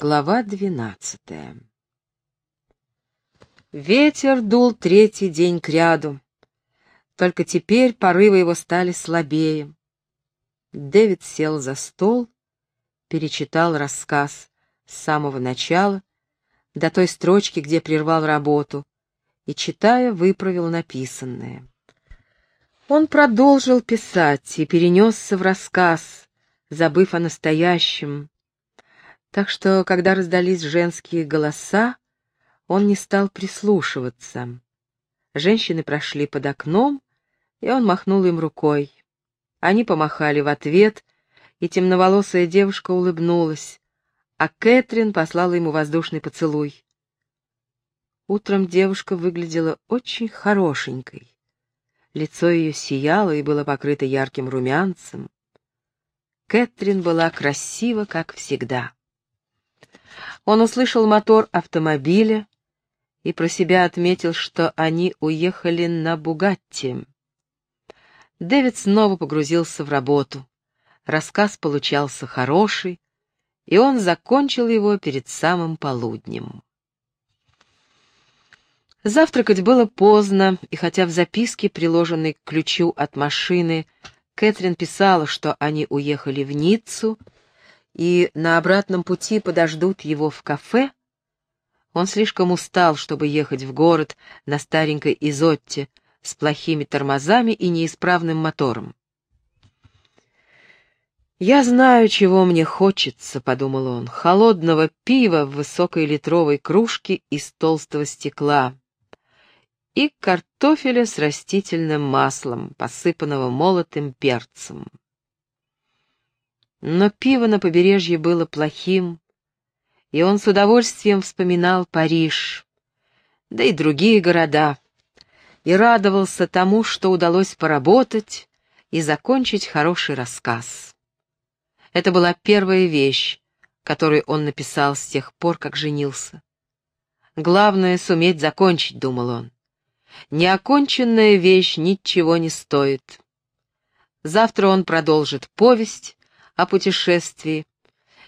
Глава двенадцатая Ветер дул третий день кряду. Только теперь порывы его стали слабее. Дэвид сел за стол, перечитал рассказ с самого начала до той строчки, где прервал работу, и, читая, выправил написанное. Он продолжил писать и перенесся в рассказ, забыв о настоящем. Так что, когда раздались женские голоса, он не стал прислушиваться. Женщины прошли под окном, и он махнул им рукой. Они помахали в ответ, и темноволосая девушка улыбнулась, а Кэтрин послала ему воздушный поцелуй. Утром девушка выглядела очень хорошенькой. Лицо ее сияло и было покрыто ярким румянцем. Кэтрин была красива, как всегда. Он услышал мотор автомобиля и про себя отметил, что они уехали на Бугатти. Дэвид снова погрузился в работу. Рассказ получался хороший, и он закончил его перед самым полуднем. Завтракать было поздно, и хотя в записке, приложенной к ключу от машины, Кэтрин писала, что они уехали в Ниццу и на обратном пути подождут его в кафе, он слишком устал, чтобы ехать в город на старенькой Изотте с плохими тормозами и неисправным мотором. «Я знаю, чего мне хочется», — подумал он, — «холодного пива в высокой литровой кружке из толстого стекла, и картофеля с растительным маслом, посыпанного молотым перцем. Но пиво на побережье было плохим, и он с удовольствием вспоминал Париж, да и другие города, и радовался тому, что удалось поработать и закончить хороший рассказ. Это была первая вещь, которую он написал с тех пор, как женился. Главное — суметь закончить, — думал он. Неоконченная вещь ничего не стоит. Завтра он продолжит повесть о путешествии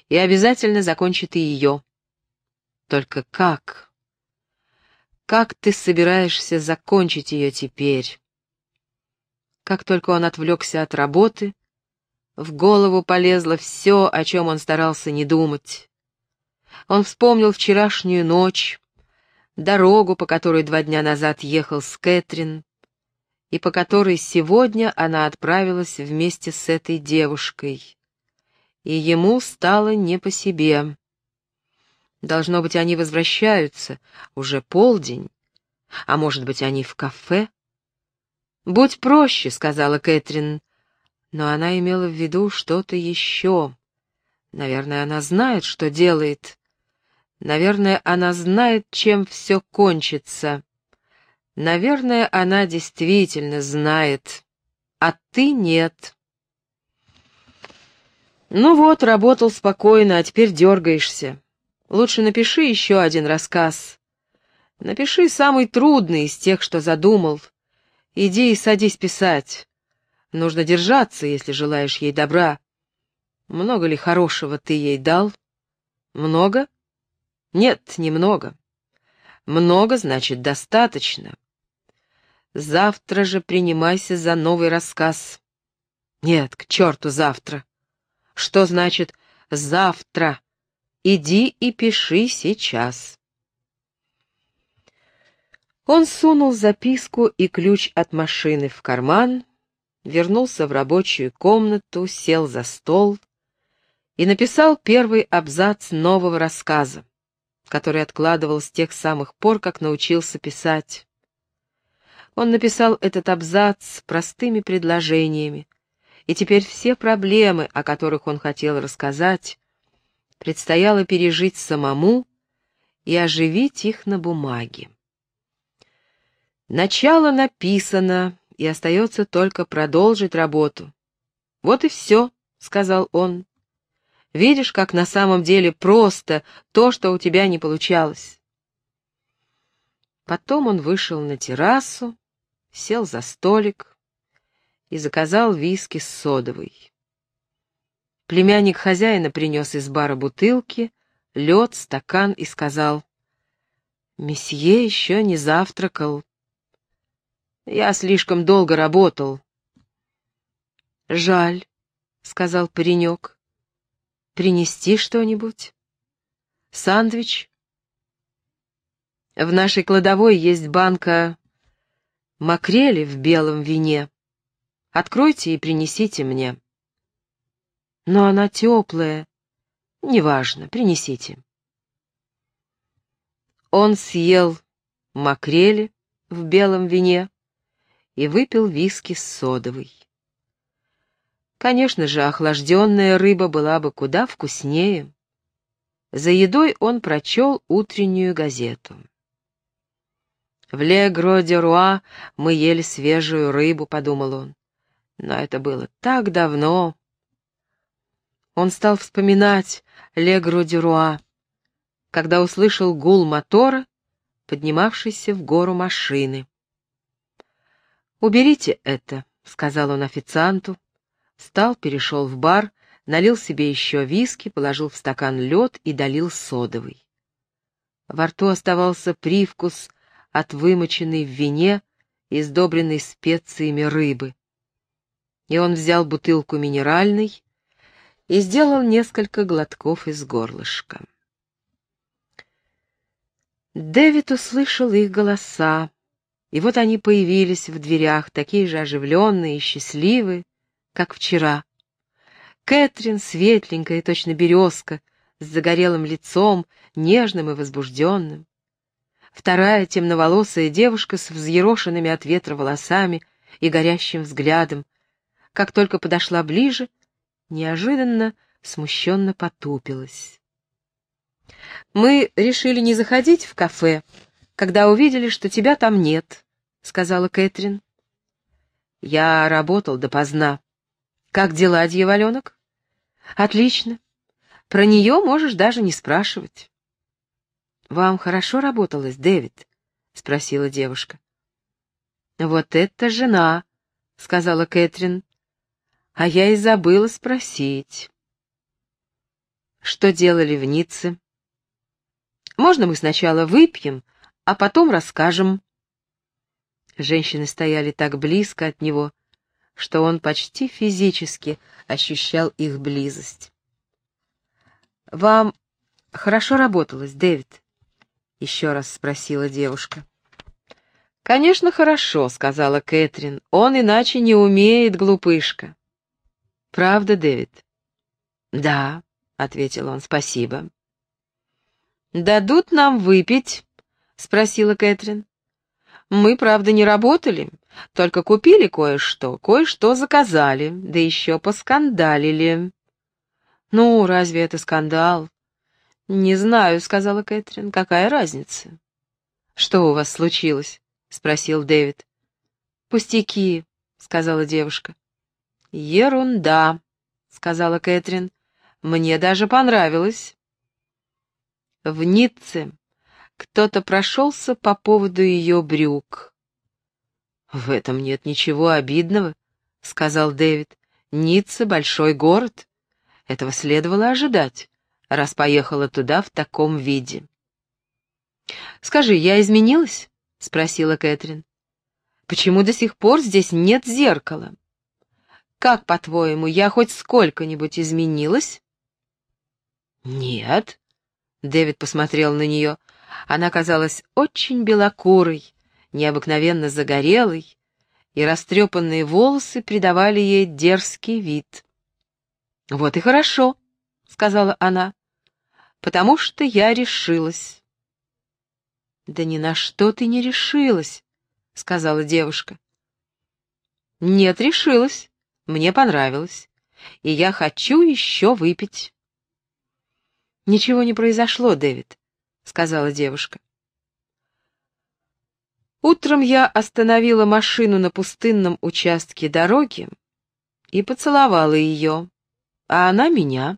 и обязательно закончит и ее. Только как? Как ты собираешься закончить ее теперь? Как только он отвлекся от работы, в голову полезло все, о чем он старался не думать. Он вспомнил вчерашнюю ночь, дорогу, по которой два дня назад ехал с Кэтрин, и по которой сегодня она отправилась вместе с этой девушкой. И ему стало не по себе. Должно быть, они возвращаются, уже полдень, а может быть, они в кафе? «Будь проще», — сказала Кэтрин, но она имела в виду что-то еще. Наверное, она знает, что делает. Наверное, она знает, чем все кончится. Наверное, она действительно знает, а ты нет. Ну вот, работал спокойно, а теперь дергаешься. Лучше напиши еще один рассказ. Напиши самый трудный из тех, что задумал. Иди и садись писать. Нужно держаться, если желаешь ей добра. Много ли хорошего ты ей дал? Много? Нет, немного. Много, значит, достаточно. Завтра же принимайся за новый рассказ. Нет, к черту завтра. Что значит «завтра»? Иди и пиши сейчас. Он сунул записку и ключ от машины в карман, вернулся в рабочую комнату, сел за стол и написал первый абзац нового рассказа который откладывал с тех самых пор, как научился писать. Он написал этот абзац простыми предложениями, и теперь все проблемы, о которых он хотел рассказать, предстояло пережить самому и оживить их на бумаге. Начало написано, и остается только продолжить работу. «Вот и все», — сказал он. Видишь, как на самом деле просто то, что у тебя не получалось. Потом он вышел на террасу, сел за столик и заказал виски с содовой. Племянник хозяина принес из бара бутылки, лед, стакан и сказал, «Месье еще не завтракал. Я слишком долго работал». «Жаль», — сказал паренек. «Принести что-нибудь? Сандвич?» В нашей кладовой есть банка макрели в белом вине. Откройте и принесите мне. Но она теплая. Неважно, принесите. Он съел макрели в белом вине и выпил виски с содовой. Конечно же, охлажденная рыба была бы куда вкуснее. За едой он прочел утреннюю газету. В Ле-Гро-де-Руа мы ели свежую рыбу, — подумал он. Но это было так давно. Он стал вспоминать Ле-Гро-де-Руа, когда услышал гул мотора, поднимавшийся в гору машины. «Уберите это», — сказал он официанту, встал, перешел в бар, налил себе еще виски, положил в стакан лед и долил содовый. Во рту оставался привкус от вымоченной в вине и сдобренной специями рыбы. И он взял бутылку минеральной и сделал несколько глотков из горлышка. Дэвид услышал их голоса, и вот они появились в дверях, такие же оживленные и счастливые, как вчера. Кэтрин, светленькая, точно березка, с загорелым лицом, нежным и возбужденным. Вторая темноволосая девушка с взъерошенными от ветра волосами и горящим взглядом, как только подошла ближе, неожиданно смущенно потупилась. «Мы решили не заходить в кафе, когда увидели, что тебя там нет», — сказала Кэтрин. «Я работал допоздна. Как дела, дьяволенок?» «Отлично. Про нее можешь даже не спрашивать». «Вам хорошо работалось, Дэвид?» — спросила девушка. «Вот это жена», — сказала Кэтрин. «А я и забыла спросить». «Что делали в Ницце?» «Можно мы сначала выпьем, а потом расскажем». Женщины стояли так близко от него, что он почти физически ощущал их близость. «Вам хорошо работалось, Дэвид?» еще раз спросила девушка. «Конечно, хорошо», — сказала Кэтрин. «Он иначе не умеет, глупышка». «Правда, Дэвид?» «Да», — ответил он, — «спасибо». «Дадут нам выпить?» — спросила Кэтрин. «Мы, правда, не работали, только купили кое-что, кое-что заказали, да еще поскандалили». «Ну, разве это скандал? «Не знаю», — сказала Кэтрин. «Какая разница?» «Что у вас случилось?» — спросил Дэвид. «Пустяки», — сказала девушка. «Ерунда», — сказала Кэтрин. «Мне даже понравилось». В Ницце кто-то прошелся по поводу ее брюк. «В этом нет ничего обидного», — сказал Дэвид. «Ницца — большой город. Этого следовало ожидать раз поехала туда в таком виде. «Скажи, я изменилась?» — спросила Кэтрин. «Почему до сих пор здесь нет зеркала? Как, по-твоему, я хоть сколько-нибудь изменилась?» «Нет», — Дэвид посмотрел на нее. Она казалась очень белокурой, необыкновенно загорелой, и растрепанные волосы придавали ей дерзкий вид. «Вот и хорошо», — сказала она потому что я решилась». «Да ни на что ты не решилась», — сказала девушка. «Нет, решилась. Мне понравилось. И я хочу еще выпить». «Ничего не произошло, Дэвид», — сказала девушка. Утром я остановила машину на пустынном участке дороги и поцеловала ее, а она меня.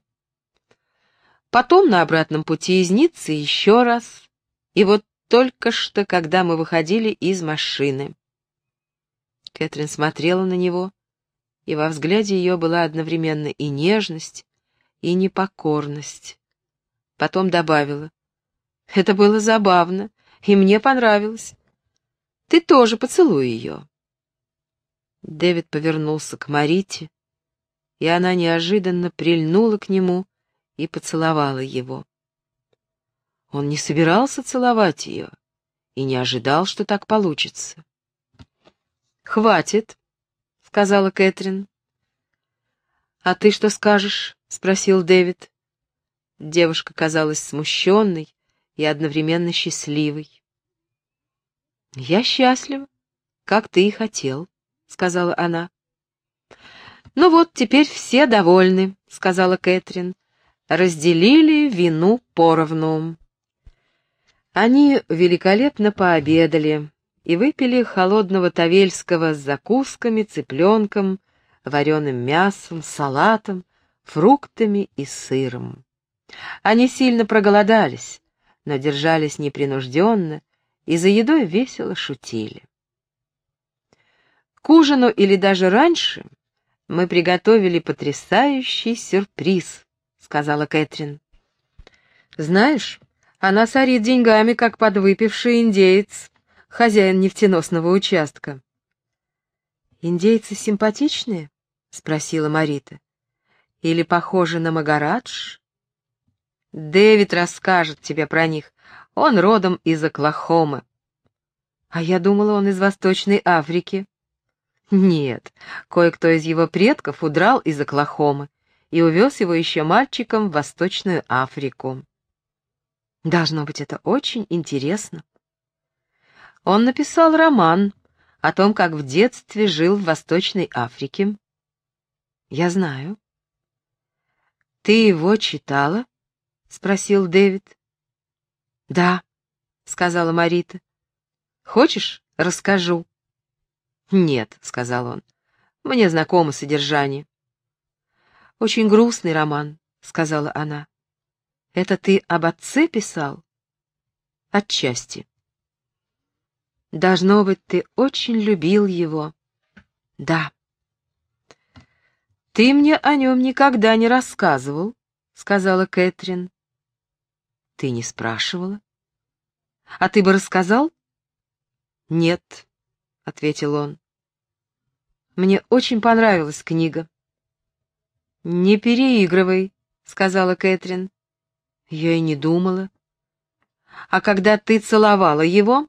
Потом на обратном пути из Ниццы еще раз. И вот только что, когда мы выходили из машины. Кэтрин смотрела на него, и во взгляде ее была одновременно и нежность, и непокорность. Потом добавила. «Это было забавно, и мне понравилось. Ты тоже поцелуй ее». Дэвид повернулся к Марите, и она неожиданно прильнула к нему и поцеловала его. Он не собирался целовать ее и не ожидал, что так получится. «Хватит», — сказала Кэтрин. «А ты что скажешь?» — спросил Дэвид. Девушка казалась смущенной и одновременно счастливой. «Я счастлива, как ты и хотел», — сказала она. «Ну вот, теперь все довольны», — сказала Кэтрин. «Разделили вину поровну». Они великолепно пообедали и выпили холодного тавельского с закусками, цыпленком, вареным мясом, салатом, фруктами и сыром. Они сильно проголодались, но держались непринужденно и за едой весело шутили. К ужину или даже раньше мы приготовили потрясающий сюрприз, сказала Кэтрин. Знаешь, она сорит деньгами, как подвыпивший индеец, хозяин нефтеносного участка. «Индейцы симпатичные?» — спросила Марита. «Или похожи на Магарадж?» «Дэвид расскажет тебе про них. Он родом из Оклахомы». «А я думала, он из Восточной Африки». «Нет, кое-кто из его предков удрал из Оклахомы и увез его еще мальчиком в Восточную Африку». Должно быть, это очень интересно. Он написал роман о том, как в детстве жил в Восточной Африке. Я знаю. Ты его читала? спросил Дэвид. Да, сказала Марита. Хочешь, расскажу? Нет, сказал он. Мне знакомо содержание. Очень грустный роман, сказала она. Это ты об отце писал? Отчасти. Должно быть, ты очень любил его. Да. Ты мне о нем никогда не рассказывал, сказала Кэтрин. Ты не спрашивала? А ты бы рассказал? Нет, ответил он. Мне очень понравилась книга. Не переигрывай, сказала Кэтрин. Я и не думала. А когда ты целовала его?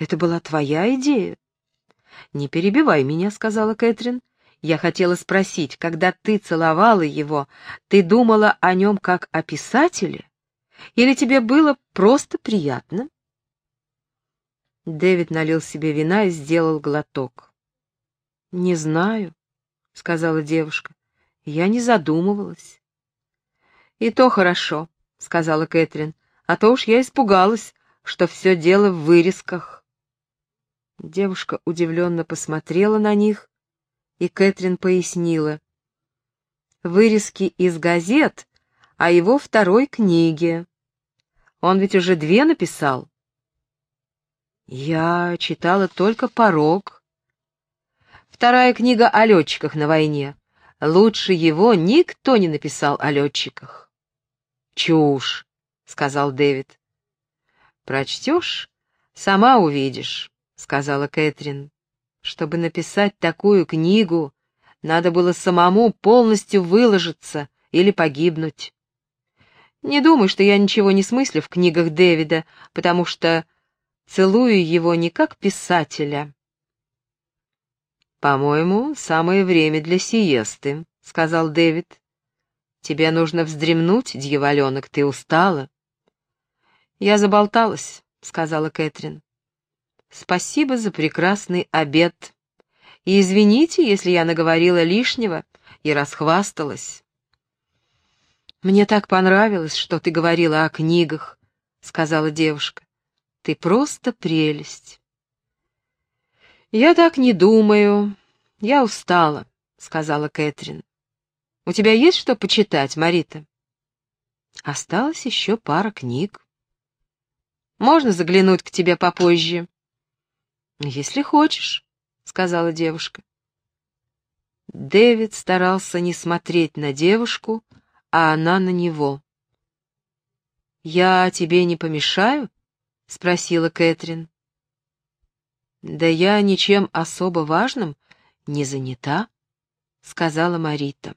Это была твоя идея? Не перебивай меня, сказала Кэтрин. Я хотела спросить, когда ты целовала его, ты думала о нем как о писателе? Или тебе было просто приятно? Дэвид налил себе вина и сделал глоток. «Не знаю», — сказала девушка. «Я не задумывалась». «И то хорошо», — сказала Кэтрин, «а то уж я испугалась, что все дело в вырезках». Девушка удивленно посмотрела на них, и Кэтрин пояснила. «Вырезки из газет о его второй книге. Он ведь уже две написал». «Я читала только «Порог». Вторая книга о летчиках на войне. Лучше его никто не написал о летчиках. «Чушь», — сказал Дэвид. «Прочтешь, сама увидишь», — сказала Кэтрин. «Чтобы написать такую книгу, надо было самому полностью выложиться или погибнуть. Не думай, что я ничего не смыслю в книгах Дэвида, потому что целую его не как писателя». «По-моему, самое время для сиесты», — сказал Дэвид. Тебе нужно вздремнуть, дьяволенок, ты устала. Я заболталась, сказала Кэтрин. Спасибо за прекрасный обед. И извините, если я наговорила лишнего и расхвасталась. Мне так понравилось, что ты говорила о книгах, сказала девушка. Ты просто прелесть. Я так не думаю. Я устала, сказала Кэтрин. У тебя есть что почитать, Марита? Осталось еще пара книг. Можно заглянуть к тебе попозже? Если хочешь, сказала девушка. Дэвид старался не смотреть на девушку, а она на него. «Я тебе не помешаю?» — спросила Кэтрин. «Да я ничем особо важным не занята», — сказала Марита.